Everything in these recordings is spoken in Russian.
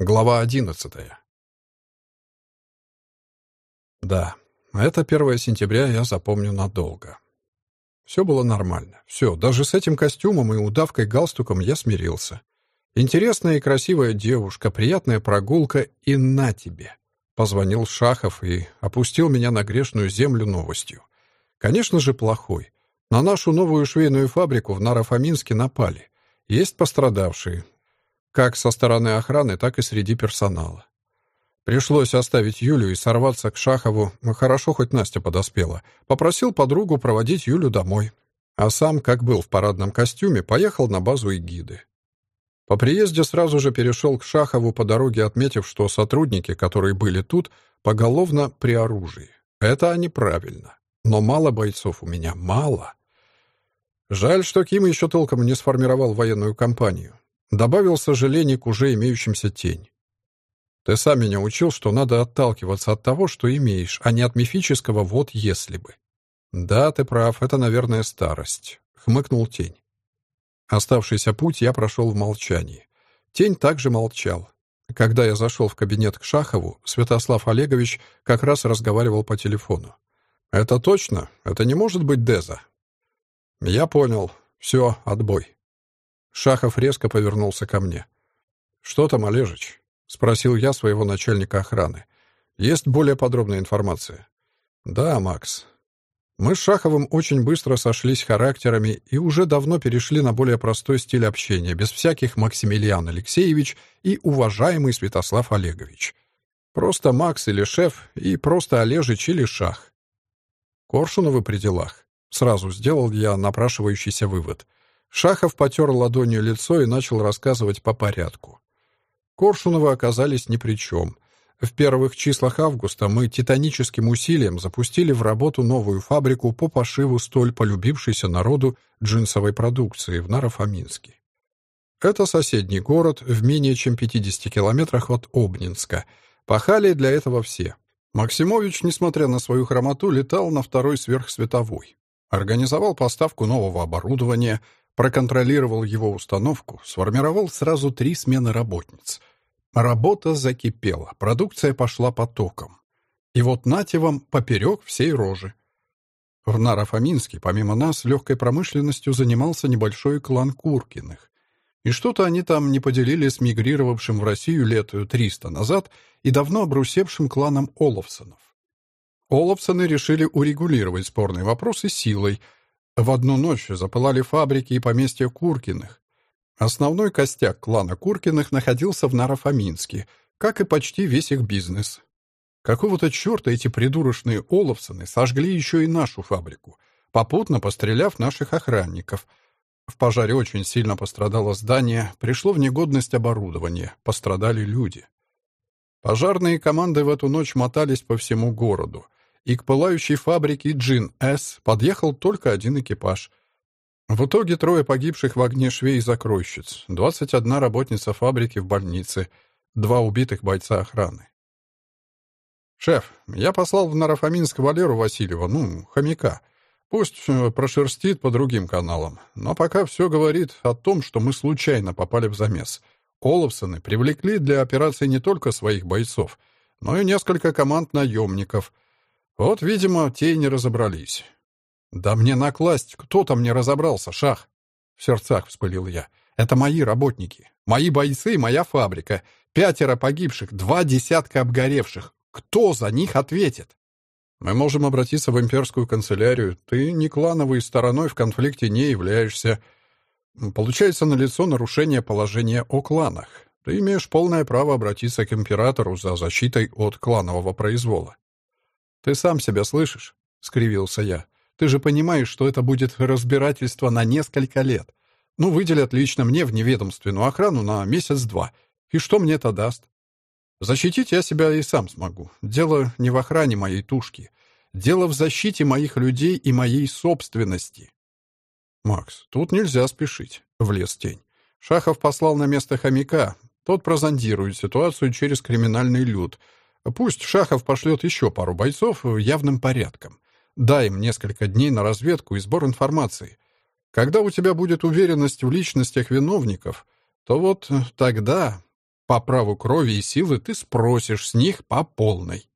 Глава одиннадцатая. Да, это 1 сентября я запомню надолго. Все было нормально. Все, даже с этим костюмом и удавкой галстуком я смирился. Интересная и красивая девушка, приятная прогулка и на тебе. Позвонил Шахов и опустил меня на грешную землю новостью. Конечно же, плохой. На нашу новую швейную фабрику в Нарафаминске напали. Есть пострадавшие, как со стороны охраны, так и среди персонала. Пришлось оставить Юлю и сорваться к Шахову. Хорошо, хоть Настя подоспела. Попросил подругу проводить Юлю домой. А сам, как был в парадном костюме, поехал на базу эгиды. По приезде сразу же перешел к Шахову по дороге, отметив, что сотрудники, которые были тут, поголовно при оружии. Это неправильно. Но мало бойцов у меня, мало. Жаль, что Ким еще толком не сформировал военную кампанию. Добавил сожалений к уже имеющимся тень. Ты сам меня учил, что надо отталкиваться от того, что имеешь, а не от мифического «вот если бы». Да, ты прав, это, наверное, старость. Хмыкнул тень. Оставшийся путь я прошел в молчании. Тень также молчал. Когда я зашел в кабинет к Шахову, Святослав Олегович как раз разговаривал по телефону. «Это точно? Это не может быть Деза?» «Я понял. Все, отбой». Шахов резко повернулся ко мне. «Что там, Олежич?» — спросил я своего начальника охраны. «Есть более подробная информация?» «Да, Макс». Мы с Шаховым очень быстро сошлись характерами и уже давно перешли на более простой стиль общения, без всяких Максимилиан Алексеевич и уважаемый Святослав Олегович. Просто Макс или шеф, и просто Олежич или Шах. Коршуновы при делах. Сразу сделал я напрашивающийся вывод — Шахов потер ладонью лицо и начал рассказывать по порядку. Коршуновы оказались ни при чем. В первых числах августа мы титаническим усилием запустили в работу новую фабрику по пошиву столь полюбившейся народу джинсовой продукции в Нарафаминске. Это соседний город в менее чем 50 километрах от Обнинска. Пахали для этого все. Максимович, несмотря на свою хромоту, летал на второй сверхсветовой. Организовал поставку нового оборудования, проконтролировал его установку, сформировал сразу три смены работниц. Работа закипела, продукция пошла потоком. И вот нате вам поперек всей рожи. В Нарафаминске, помимо нас, легкой промышленностью занимался небольшой клан Куркиных. И что-то они там не поделили с мигрировавшим в Россию лет 300 назад и давно обрусевшим кланом Оловсонов. Оловсоны решили урегулировать спорные вопросы силой – в одну ночь запылали фабрики и поместья Куркиных. Основной костяк клана Куркиных находился в Нарафаминске, как и почти весь их бизнес. Какого-то черта эти придурочные Оловсоны сожгли еще и нашу фабрику, попутно постреляв наших охранников. В пожаре очень сильно пострадало здание, пришло в негодность оборудование, пострадали люди. Пожарные команды в эту ночь мотались по всему городу — и к пылающей фабрике «Джин-С» подъехал только один экипаж. В итоге трое погибших в огне швей и закройщиц, 21 работница фабрики в больнице, два убитых бойца охраны. «Шеф, я послал в Нарафаминск Валеру Васильева, ну, хомяка. Пусть э, прошерстит по другим каналам. Но пока все говорит о том, что мы случайно попали в замес. Оловсоны привлекли для операции не только своих бойцов, но и несколько команд наемников — вот, видимо, те и не разобрались. «Да мне накласть, кто там не разобрался, шах!» В сердцах вспылил я. «Это мои работники, мои бойцы и моя фабрика. Пятеро погибших, два десятка обгоревших. Кто за них ответит?» «Мы можем обратиться в имперскую канцелярию. Ты не клановой стороной в конфликте не являешься. Получается налицо нарушение положения о кланах. Ты имеешь полное право обратиться к императору за защитой от кланового произвола. «Ты сам себя слышишь?» — скривился я. «Ты же понимаешь, что это будет разбирательство на несколько лет. Ну, выделят лично мне в неведомственную охрану на месяц-два. И что мне это даст? Защитить я себя и сам смогу. Дело не в охране моей тушки. Дело в защите моих людей и моей собственности». «Макс, тут нельзя спешить», — влез тень. Шахов послал на место хомяка. Тот прозондирует ситуацию через криминальный люд — Пусть Шахов пошлет еще пару бойцов явным порядком. Дай им несколько дней на разведку и сбор информации. Когда у тебя будет уверенность в личностях виновников, то вот тогда... По праву крови и силы ты спросишь с них по полной.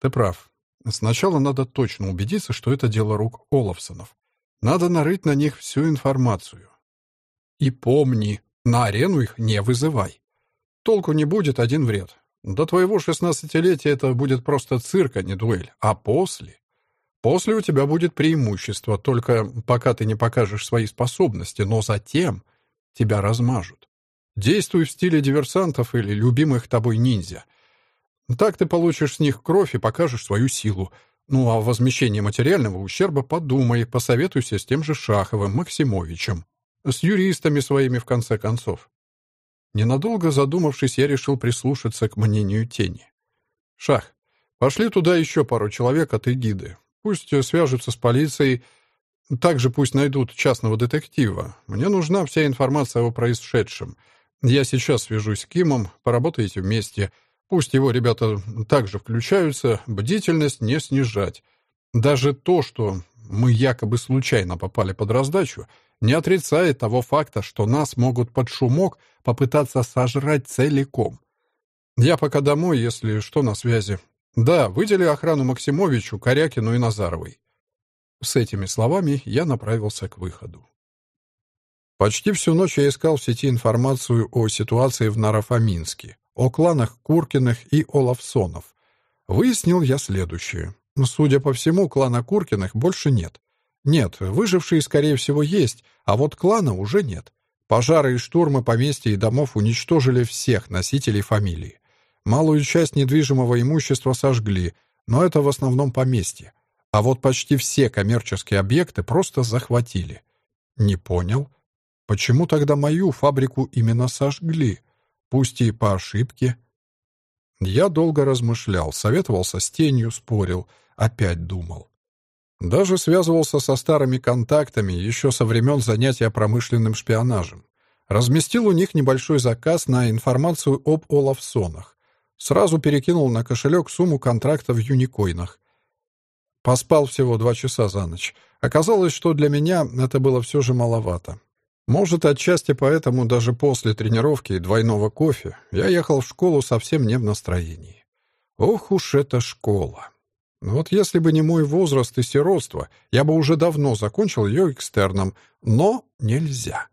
Ты прав. Сначала надо точно убедиться, что это дело рук Олафсонов. Надо нарыть на них всю информацию. И помни, на арену их не вызывай. Толку не будет, один вред. До твоего шестнадцатилетия это будет просто цирк, а не дуэль. А после? После у тебя будет преимущество, только пока ты не покажешь свои способности, но затем тебя размажут. Действуй в стиле диверсантов или любимых тобой ниндзя. Так ты получишь с них кровь и покажешь свою силу. Ну, а о возмещении материального ущерба подумай, посоветуйся с тем же Шаховым, Максимовичем. С юристами своими, в конце концов. Ненадолго задумавшись, я решил прислушаться к мнению тени. «Шах, пошли туда еще пару человек от эгиды. Пусть свяжутся с полицией, также пусть найдут частного детектива. Мне нужна вся информация о происшедшем. Я сейчас свяжусь с Кимом, поработаете вместе. Пусть его ребята также включаются, бдительность не снижать. Даже то, что мы якобы случайно попали под раздачу, не отрицает того факта, что нас могут под шумок попытаться сожрать целиком. Я пока домой, если что, на связи. Да, выдели охрану Максимовичу, Корякину и Назаровой. С этими словами я направился к выходу. Почти всю ночь я искал в сети информацию о ситуации в Нарафаминске, о кланах Куркиных и Олафсонов. Выяснил я следующее. Судя по всему, клана Куркиных больше нет. Нет, выжившие, скорее всего, есть, а вот клана уже нет. Пожары и штурмы поместья и домов уничтожили всех носителей фамилии. Малую часть недвижимого имущества сожгли, но это в основном поместье. А вот почти все коммерческие объекты просто захватили. Не понял. Почему тогда мою фабрику именно сожгли? Пусть и по ошибке. Я долго размышлял, советовался с тенью, спорил, опять думал. Даже связывался со старыми контактами еще со времен занятия промышленным шпионажем. Разместил у них небольшой заказ на информацию об Олафсонах. Сразу перекинул на кошелек сумму контракта в юникоинах. Поспал всего два часа за ночь. Оказалось, что для меня это было все же маловато. Может, отчасти поэтому даже после тренировки и двойного кофе я ехал в школу совсем не в настроении. Ох уж эта школа! Вот если бы не мой возраст и сиротство, я бы уже давно закончил ее экстерном, но нельзя.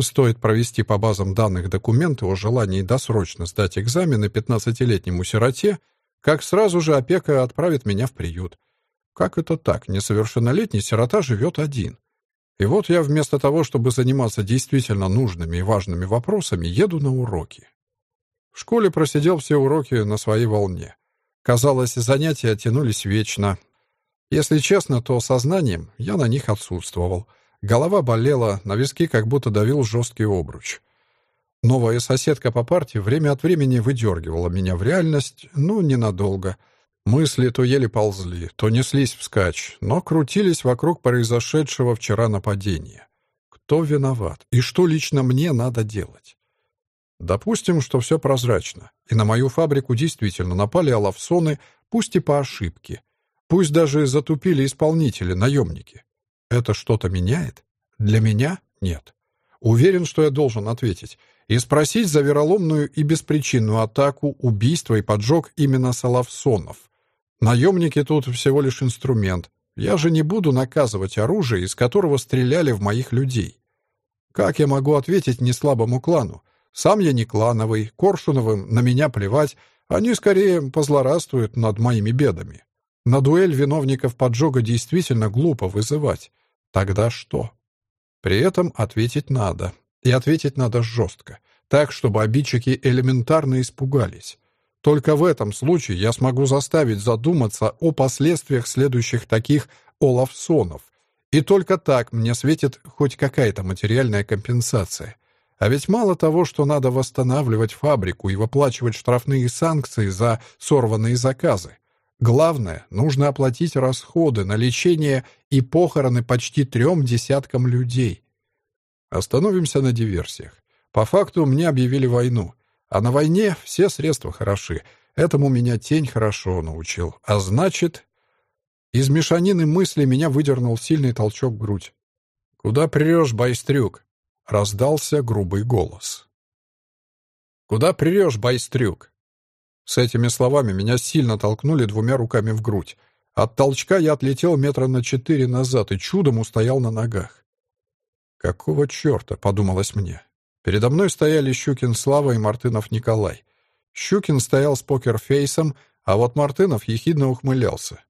Стоит провести по базам данных документы о желании досрочно сдать экзамены 15-летнему сироте, как сразу же опека отправит меня в приют. Как это так? Несовершеннолетний сирота живет один. И вот я вместо того, чтобы заниматься действительно нужными и важными вопросами, еду на уроки. В школе просидел все уроки на своей волне. Казалось, занятия тянулись вечно. Если честно, то сознанием я на них отсутствовал. Голова болела, на виски как будто давил жесткий обруч. Новая соседка по парте время от времени выдергивала меня в реальность, но ненадолго. Мысли то еле ползли, то неслись вскачь, но крутились вокруг произошедшего вчера нападения. Кто виноват и что лично мне надо делать? Допустим, что все прозрачно, и на мою фабрику действительно напали алавсоны, пусть и по ошибке. Пусть даже затупили исполнители, наемники. Это что-то меняет? Для меня — нет. Уверен, что я должен ответить. И спросить за вероломную и беспричинную атаку, убийство и поджог именно Салавсонов. Наемники тут всего лишь инструмент. Я же не буду наказывать оружие, из которого стреляли в моих людей. Как я могу ответить неслабому клану? Сам я не клановый, Коршуновым на меня плевать, они скорее позлорадствуют над моими бедами. На дуэль виновников поджога действительно глупо вызывать. Тогда что? При этом ответить надо. И ответить надо жестко, так, чтобы обидчики элементарно испугались. Только в этом случае я смогу заставить задуматься о последствиях следующих таких Олафсонов. И только так мне светит хоть какая-то материальная компенсация. А ведь мало того, что надо восстанавливать фабрику и выплачивать штрафные санкции за сорванные заказы. Главное, нужно оплатить расходы на лечение и похороны почти трем десяткам людей. Остановимся на диверсиях. По факту мне объявили войну. А на войне все средства хороши. Этому меня тень хорошо научил. А значит... Из мешанины мысли меня выдернул сильный толчок в грудь. «Куда прешь, байстрюк?» Раздался грубый голос. Куда прешь, байстрюк?» С этими словами меня сильно толкнули двумя руками в грудь. От толчка я отлетел метра на четыре назад и чудом устоял на ногах. «Какого черта?» — подумалось мне. Передо мной стояли Щукин Слава и Мартынов Николай. Щукин стоял с покерфейсом, а вот Мартынов ехидно ухмылялся.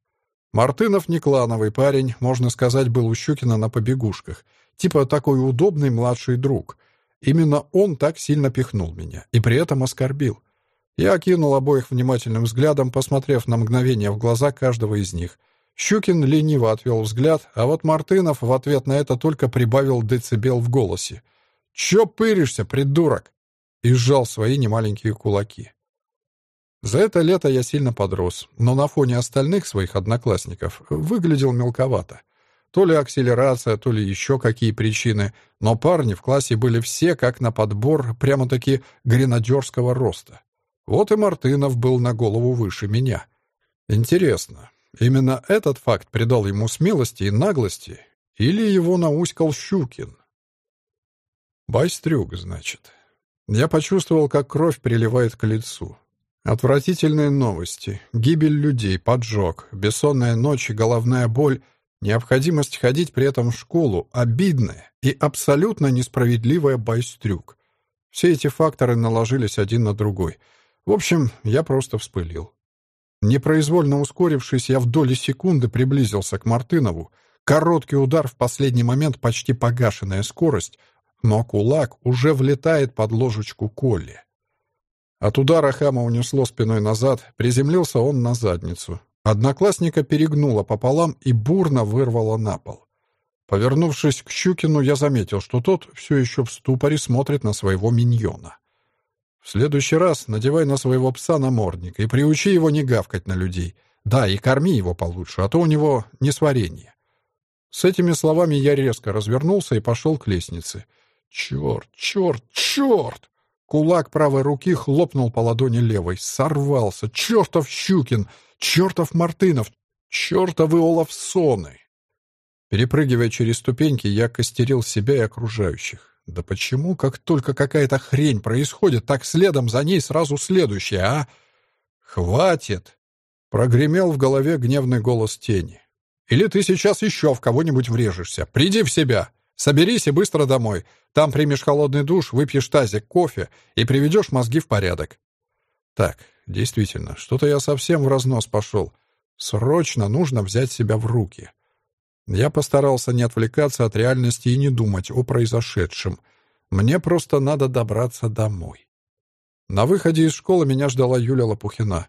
Мартынов не клановый парень, можно сказать, был у Щукина на побегушках. Типа такой удобный младший друг. Именно он так сильно пихнул меня и при этом оскорбил. Я окинул обоих внимательным взглядом, посмотрев на мгновение в глаза каждого из них. Щукин лениво отвел взгляд, а вот Мартынов в ответ на это только прибавил децибел в голосе. «Чё пыришься, придурок?» и сжал свои немаленькие кулаки. За это лето я сильно подрос, но на фоне остальных своих одноклассников выглядел мелковато. То ли акселерация, то ли еще какие причины, но парни в классе были все как на подбор, прямо-таки гренадерского роста. Вот и Мартынов был на голову выше меня. Интересно, именно этот факт придал ему смелости и наглости, или его науськал Щукин? Байстрюк, значит. Я почувствовал, как кровь приливает к лицу. Отвратительные новости, гибель людей, поджог, бессонная ночь и головная боль, необходимость ходить при этом в школу, обидная и абсолютно несправедливая байстрюк. Все эти факторы наложились один на другой — в общем, я просто вспылил. Непроизвольно ускорившись, я в доли секунды приблизился к Мартынову. Короткий удар в последний момент, почти погашенная скорость, но кулак уже влетает под ложечку Колли. От удара хама унесло спиной назад, приземлился он на задницу. Одноклассника перегнуло пополам и бурно вырвало на пол. Повернувшись к Щукину, я заметил, что тот все еще в ступоре смотрит на своего миньона. В следующий раз надевай на своего пса намордник и приучи его не гавкать на людей. Да, и корми его получше, а то у него несварение. С этими словами я резко развернулся и пошел к лестнице. Черт, черт, черт! Кулак правой руки хлопнул по ладони левой. Сорвался. Чертов Щукин! Чертов Мартынов! Чертовы Олафсоны! Перепрыгивая через ступеньки, я костерил себя и окружающих. Да почему, как только какая-то хрень происходит, так следом за ней сразу следующая, а? Хватит! Прогремел в голове гневный голос тени. Или ты сейчас еще в кого-нибудь врежешься. Приди в себя. Соберись и быстро домой. Там примешь холодный душ, выпьешь тазик кофе и приведешь мозги в порядок. Так, действительно, что-то я совсем в разнос пошел. Срочно нужно взять себя в руки. Я постарался не отвлекаться от реальности и не думать о произошедшем. Мне просто надо добраться домой. На выходе из школы меня ждала Юля Лопухина.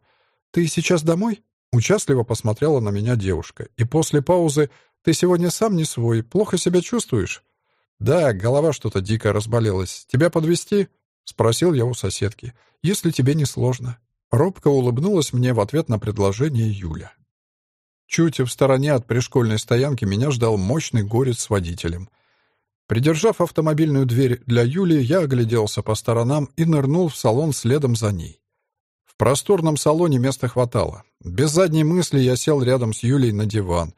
«Ты сейчас домой?» Участливо посмотрела на меня девушка. И после паузы «Ты сегодня сам не свой, плохо себя чувствуешь?» «Да, голова что-то дико разболелась. Тебя подвести? спросил я у соседки. «Если тебе не сложно». Робко улыбнулась мне в ответ на предложение Юля. Чуть в стороне от пришкольной стоянки меня ждал мощный горец с водителем. Придержав автомобильную дверь для Юли, я огляделся по сторонам и нырнул в салон следом за ней. В просторном салоне места хватало. Без задней мысли я сел рядом с Юлей на диван.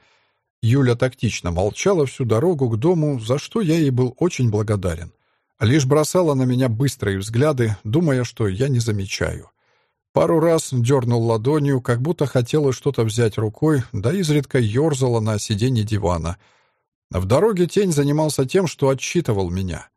Юля тактично молчала всю дорогу к дому, за что я ей был очень благодарен. Лишь бросала на меня быстрые взгляды, думая, что я не замечаю. Пару раз дернул ладонью, как будто хотела что-то взять рукой, да изредка ерзала на сиденье дивана. В дороге тень занимался тем, что отчитывал меня.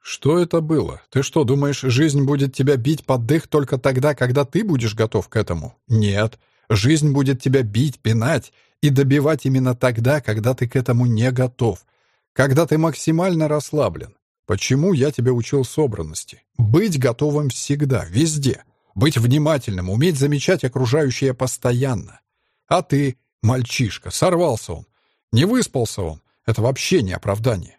«Что это было? Ты что, думаешь, жизнь будет тебя бить под дых только тогда, когда ты будешь готов к этому? Нет. Жизнь будет тебя бить, пинать и добивать именно тогда, когда ты к этому не готов, когда ты максимально расслаблен. Почему я тебя учил собранности? Быть готовым всегда, везде». Быть внимательным, уметь замечать окружающее постоянно. А ты, мальчишка, сорвался он. Не выспался он. Это вообще не оправдание.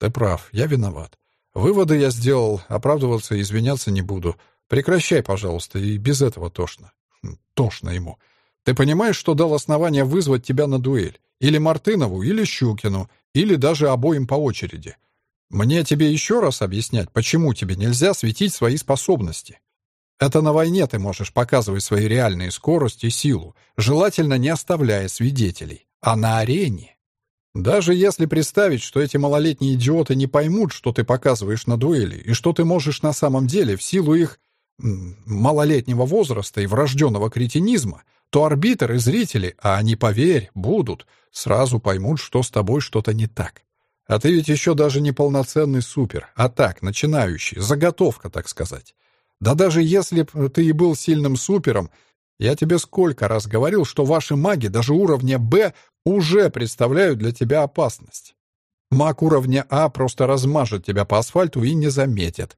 Ты прав, я виноват. Выводы я сделал, оправдываться и извиняться не буду. Прекращай, пожалуйста, и без этого тошно. Хм, тошно ему. Ты понимаешь, что дал основание вызвать тебя на дуэль? Или Мартынову, или Щукину, или даже обоим по очереди. Мне тебе еще раз объяснять, почему тебе нельзя светить свои способности. Это на войне ты можешь показывать свои реальные скорость и силу, желательно не оставляя свидетелей. А на арене... Даже если представить, что эти малолетние идиоты не поймут, что ты показываешь на дуэли, и что ты можешь на самом деле в силу их малолетнего возраста и врожденного кретинизма, то арбитр и зрители, а они, поверь, будут, сразу поймут, что с тобой что-то не так. А ты ведь еще даже не полноценный супер, а так, начинающий, заготовка, так сказать. Да даже если б ты и был сильным супером, я тебе сколько раз говорил, что ваши маги даже уровня «Б» уже представляют для тебя опасность. Маг уровня А просто размажет тебя по асфальту и не заметит.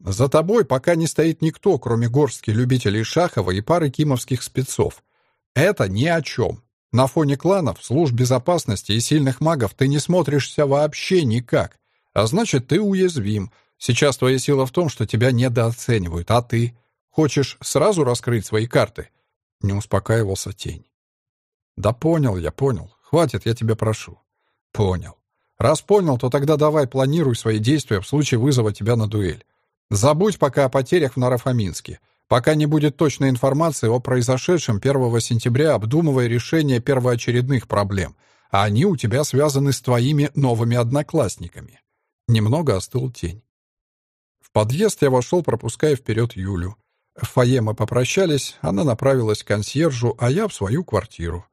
За тобой пока не стоит никто, кроме горстки любителей Шахова и пары кимовских спецов. Это ни о чем. На фоне кланов, служб безопасности и сильных магов ты не смотришься вообще никак. А значит, ты уязвим. Сейчас твоя сила в том, что тебя недооценивают, а ты... Хочешь сразу раскрыть свои карты?» Не успокаивался тень. «Да понял я, понял. Хватит, я тебя прошу». «Понял. Раз понял, то тогда давай планируй свои действия в случае вызова тебя на дуэль. Забудь пока о потерях в Нарафаминске. Пока не будет точной информации о произошедшем 1 сентября, обдумывая решение первоочередных проблем, а они у тебя связаны с твоими новыми одноклассниками». Немного остыл тень. Подъезд я вошел, пропуская вперед Юлю. В фойе мы попрощались, она направилась к консьержу, а я в свою квартиру.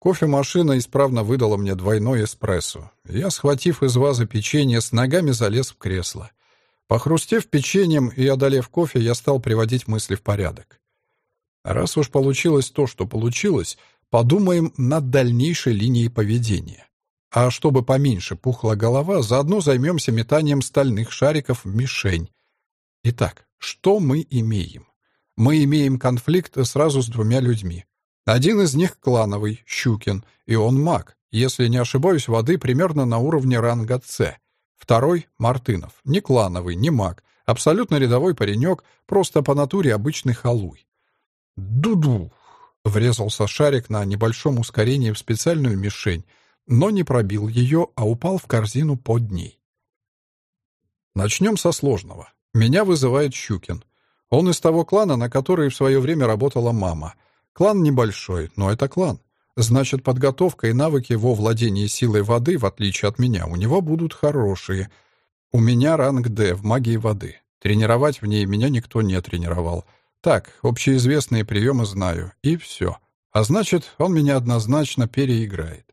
Кофемашина исправно выдала мне двойной эспрессо. Я, схватив из вазы печенье, с ногами залез в кресло. Похрустев печеньем и одолев кофе, я стал приводить мысли в порядок. Раз уж получилось то, что получилось, подумаем над дальнейшей линией поведения. А чтобы поменьше пухла голова, заодно займемся метанием стальных шариков в мишень. Итак, что мы имеем? Мы имеем конфликт сразу с двумя людьми. Один из них клановый, Щукин, и он маг, если не ошибаюсь, воды примерно на уровне ранга С. Второй — Мартынов, не клановый, не маг, абсолютно рядовой паренек, просто по натуре обычный халуй. «Ду-ду!» — врезался шарик на небольшом ускорении в специальную мишень, но не пробил ее, а упал в корзину под ней. Начнем со сложного. Меня вызывает Щукин. Он из того клана, на который в свое время работала мама. Клан небольшой, но это клан. Значит, подготовка и навыки во владении силой воды, в отличие от меня, у него будут хорошие. У меня ранг «Д» в магии воды. Тренировать в ней меня никто не тренировал. Так, общеизвестные приемы знаю, и все. А значит, он меня однозначно переиграет.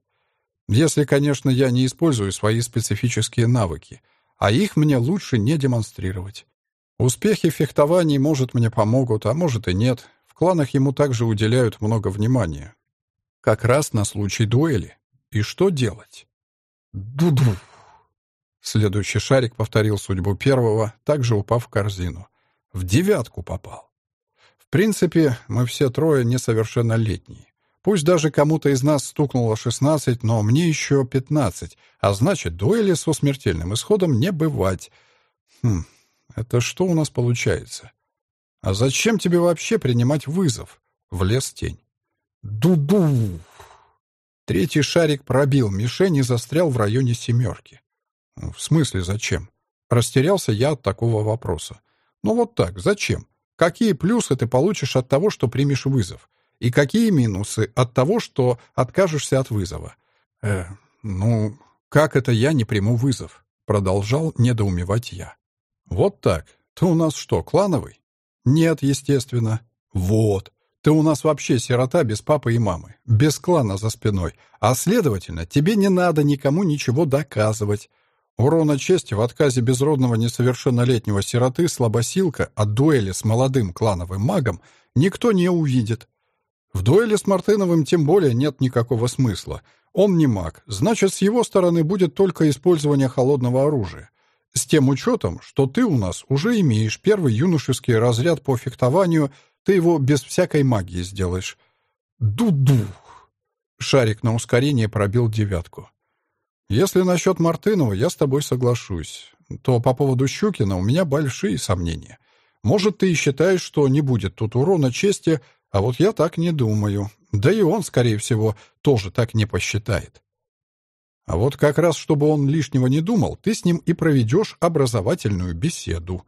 Если, конечно, я не использую свои специфические навыки — а их мне лучше не демонстрировать. Успехи в фехтовании, может, мне помогут, а может и нет. В кланах ему также уделяют много внимания. Как раз на случай дуэли. И что делать? Ду-ду. Следующий шарик повторил судьбу первого, также упав в корзину. В девятку попал. В принципе, мы все трое несовершеннолетние. Пусть даже кому-то из нас стукнуло 16, но мне еще 15, а значит, дуэли со смертельным исходом не бывать. Хм, это что у нас получается? А зачем тебе вообще принимать вызов? Влез тень. Ду-ду! Третий шарик пробил мишень и застрял в районе семерки. В смысле зачем? Растерялся я от такого вопроса. Ну вот так, зачем? Какие плюсы ты получишь от того, что примешь вызов? И какие минусы от того, что откажешься от вызова? Э, ну, как это я не приму вызов? Продолжал недоумевать я. Вот так. Ты у нас что, клановый? Нет, естественно. Вот. Ты у нас вообще сирота без папы и мамы, без клана за спиной, а, следовательно, тебе не надо никому ничего доказывать. Урона чести в отказе безродного несовершеннолетнего сироты слабосилка от дуэли с молодым клановым магом никто не увидит. В дуэли с Мартыновым тем более нет никакого смысла. Он не маг, значит, с его стороны будет только использование холодного оружия. С тем учетом, что ты у нас уже имеешь первый юношеский разряд по фехтованию, ты его без всякой магии сделаешь. Ду-ду! Шарик на ускорение пробил девятку. Если насчет Мартынова я с тобой соглашусь, то по поводу Щукина у меня большие сомнения. Может, ты и считаешь, что не будет тут урона чести, а вот я так не думаю. Да и он, скорее всего, тоже так не посчитает. А вот как раз, чтобы он лишнего не думал, ты с ним и проведешь образовательную беседу.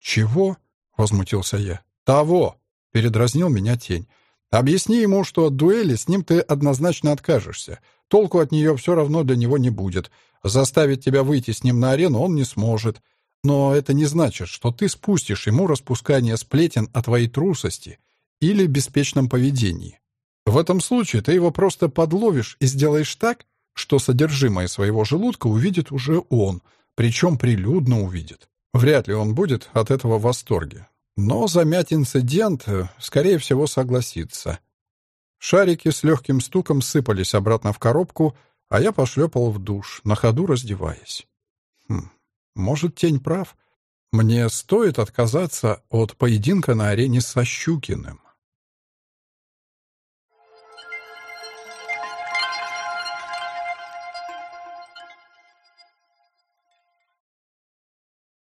«Чего?» — возмутился я. «Того!» — передразнил меня тень. Объясни ему, что от дуэли с ним ты однозначно откажешься. Толку от нее все равно для него не будет. Заставить тебя выйти с ним на арену он не сможет. Но это не значит, что ты спустишь ему распускание сплетен о твоей трусости или беспечном поведении. В этом случае ты его просто подловишь и сделаешь так, что содержимое своего желудка увидит уже он, причем прилюдно увидит. Вряд ли он будет от этого в восторге. Но замять инцидент, э, скорее всего, согласится. Шарики с легким стуком сыпались обратно в коробку, а я пошлепал в душ, на ходу раздеваясь. Хм, может, тень прав? Мне стоит отказаться от поединка на арене со Щукиным.